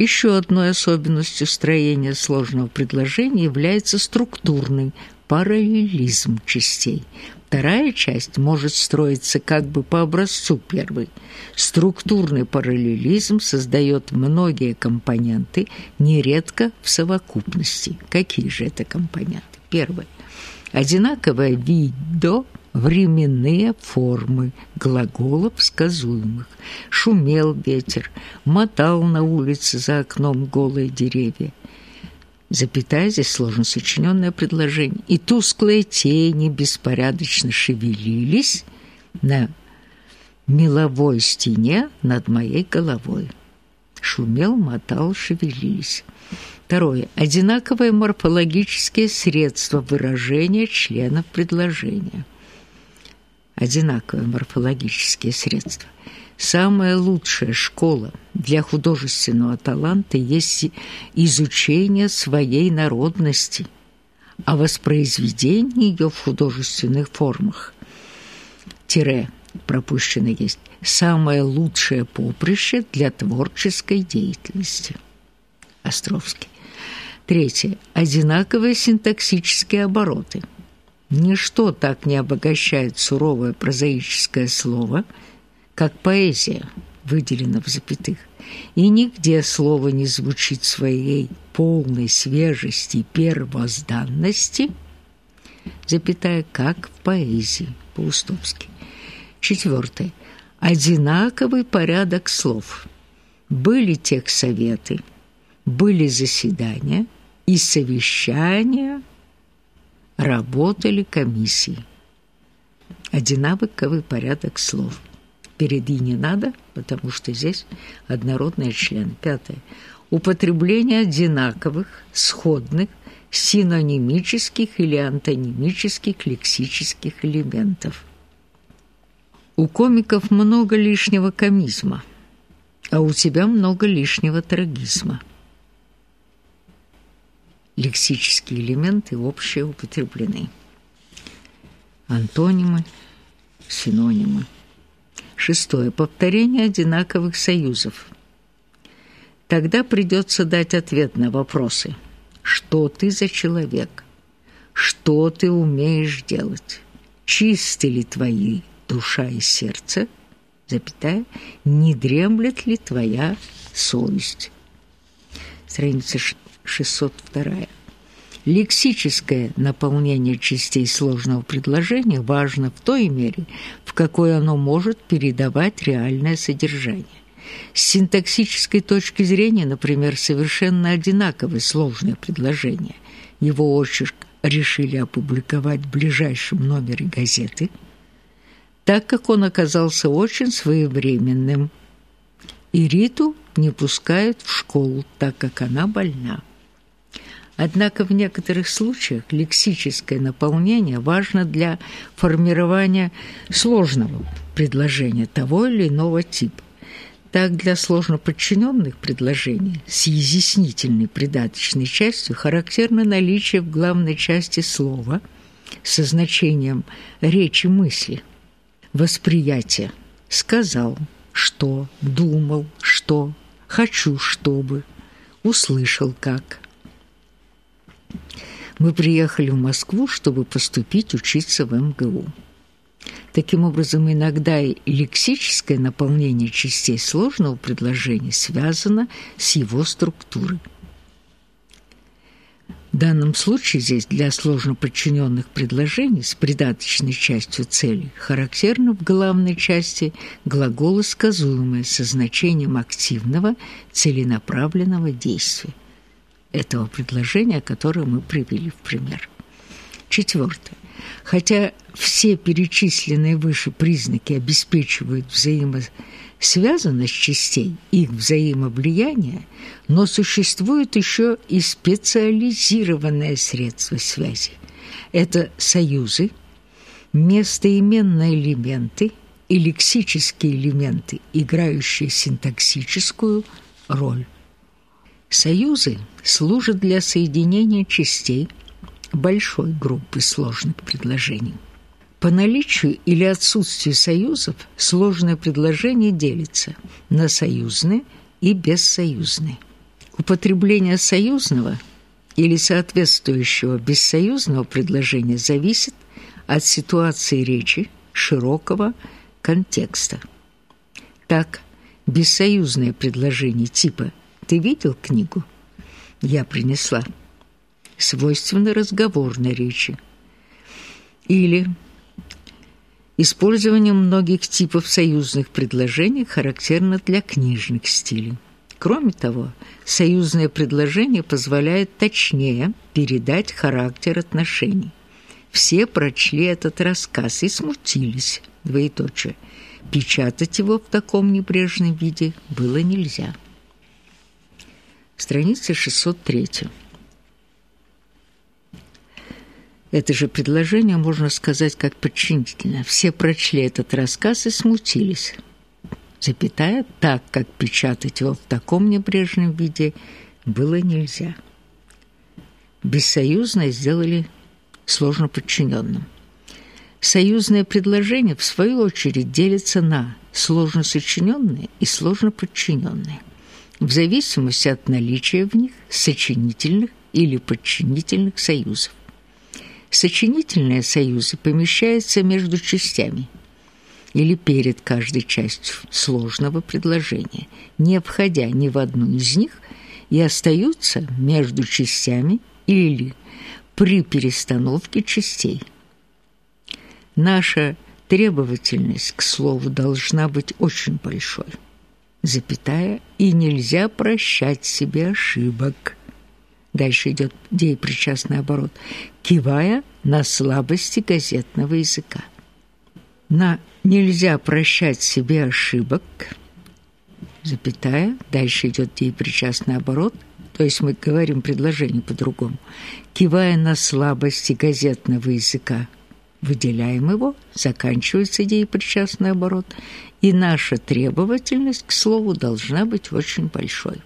Еще одной особенностью строения сложного предложения является структурный параллелизм частей. Вторая часть может строиться как бы по образцу первой. Структурный параллелизм создает многие компоненты, нередко в совокупности. Какие же это компоненты? Первое. Одинаковое видо временные формы глаголов сказуемых. Шумел ветер, мотал на улице за окном голые деревья запятая, здесь сложно сочиненное предложение, и тусклые тени беспорядочно шевелились на меловой стене над моей головой. Шумел, мотал, шевелились. Второе. Одинаковые морфологические средства выражения членов предложения. Одинаковые морфологические средства – Самая лучшая школа для художественного таланта есть изучение своей народности, а воспроизведение ее в художественных формах. Тире пропущено есть самое лучшее поприще для творческой деятельности. Островский. Третье. Одинаковые синтаксические обороты. Ничто так не обогащает суровое прозаическое слово – как поэзия, выделена в запятых, и нигде слово не звучит своей полной свежести и первозданности, запятая, как в поэзии, по-устовски. Четвертое. Одинаковый порядок слов. Были техсоветы, были заседания и совещания, работали комиссии. Одинаковый порядок слов – впереди не надо, потому что здесь однородные члены. Пятое. Употребление одинаковых, сходных, синонимических или антонимических лексических элементов. У комиков много лишнего комизма, а у тебя много лишнего трагизма. Лексические элементы общие употреблены. Антонимы, синонимы. Шестое. Повторение одинаковых союзов. Тогда придется дать ответ на вопросы. Что ты за человек? Что ты умеешь делать? Чисты ли твои душа и сердце? Запятая. Не дремлет ли твоя совесть? Страница 602. Лексическое наполнение частей сложного предложения важно в той мере, в какой оно может передавать реальное содержание. С синтаксической точки зрения, например, совершенно одинаковые сложные предложения. Его очерк решили опубликовать в ближайшем номере газеты, так как он оказался очень своевременным. И Риту не пускают в школу, так как она больна. Однако в некоторых случаях лексическое наполнение важно для формирования сложного предложения того или иного типа. Так, для сложно подчиненных предложений с изъяснительной придаточной частью характерно наличие в главной части слова со значением речи мысли, восприятие, сказал, что, думал, что, хочу, чтобы, услышал, как – мы приехали в Москву, чтобы поступить учиться в МГУ. Таким образом, иногда и лексическое наполнение частей сложного предложения связано с его структурой. В данном случае здесь для сложно подчиненных предложений с придаточной частью цели характерно в главной части глаголы сказуемые со значением активного целенаправленного действия этого предложения, которое мы привели в пример. Четвертое. Хотя все перечисленные выше признаки обеспечивают взаимосвязанность частей, их взаимовлияние, но существует еще и специализированное средство связи. Это союзы, местоименные элементы и лексические элементы, играющие синтаксическую роль. Союзы служат для соединения частей большой группы сложных предложений. По наличию или отсутствию союзов сложное предложение делится на союзные и бессоюзные. Употребление союзного или соответствующего бессоюзного предложения зависит от ситуации речи, широкого контекста. Так, бессоюзное предложение типа «Ты видел книгу?» «Я принесла» свойственно разговорной речи. Или использование многих типов союзных предложений характерно для книжных стилей. Кроме того, союзное предложение позволяет точнее передать характер отношений. Все прочли этот рассказ и смутились, двоеточие. Печатать его в таком небрежном виде было нельзя. Страница 603. Это же предложение можно сказать как подчинительное. Все прочли этот рассказ и смутились. Запятая, так как печатать его в таком небрежном виде было нельзя. Бессоюзное сделали сложно подчиненным. Союзное предложение, в свою очередь, делится на сложно сочиненные и сложно подчиненные, в зависимости от наличия в них сочинительных или подчинительных союзов. Сочинительные союзы помещаются между частями или перед каждой частью сложного предложения, не входя ни в одну из них, и остаются между частями или при перестановке частей. Наша требовательность к слову должна быть очень большой, запятая, и нельзя прощать себе ошибок. Дальше идет деепричастный оборот, кивая на слабости газетного языка. На «нельзя прощать себе ошибок», запятая, дальше идет деепричастный оборот, то есть мы говорим предложение по-другому, кивая на слабости газетного языка, выделяем его, заканчивается деепричастный оборот, и наша требовательность к слову должна быть очень большой.